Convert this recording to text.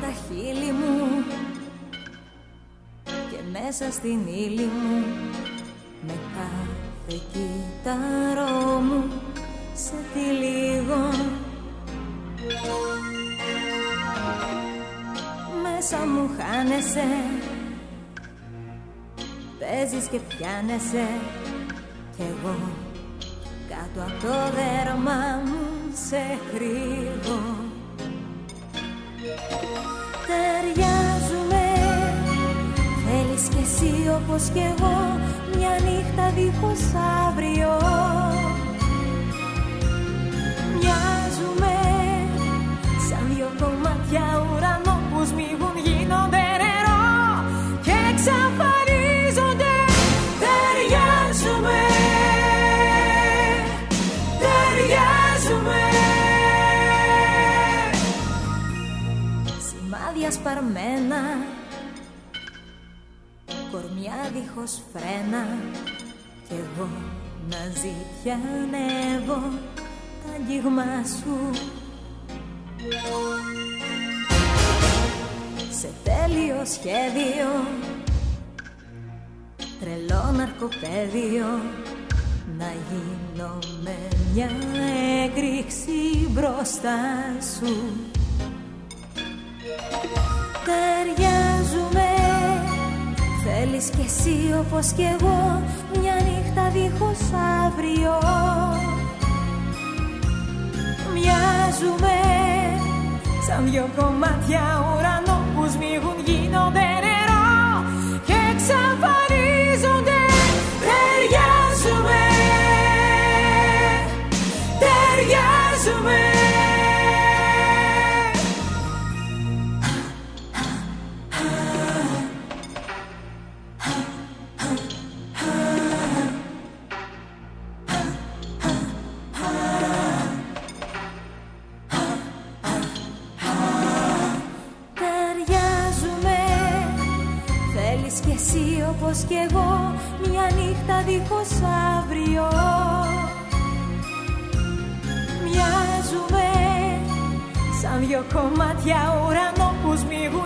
τα χείλη μου και μέσα στην ύλη μου με κάθε κύτταρό μου σε τυλίγω μέσα μου χάνεσαι Παίζεις και πιάνεσαι κι εγώ κάτω από το δέρμα μου σε κρύβω όπως κι εγώ μια νύχτα δίχως αύριο. Μοιάζουμε σαν δυο κομμάτια ουρανό που σμίγουν γίνονται νερό και εξαφανίζονται. Ταιριάζουμε Ταιριάζουμε. Σημάδια σπαρμένα Κορμιά δίχως φρένα. Κι εγώ να ζητιανεύω Τα αγγίγμα σου. Σε τέλειο σχέδιο Τρελό ναρκοπαίδιο Να γίνω με μια έκρηξη μπροστά σου. Ταιριάζουμε Θέλεις κι εσύ όπως κι εγώ Μια νύχτα δίχως αύριο. Μοιάζουμε Σαν δυο κομμάτια ουρανό που σμίγουν γίνονται νερό Και εξαφανίζονται Ταιριάζουμε Ταιριάζουμε κι εσύ όπως κι εγώ Μια νύχτα δίχως αύριο. Μοιάζουμε Σαν δυο κομμάτια ουρανό που σμίγουν γίνονται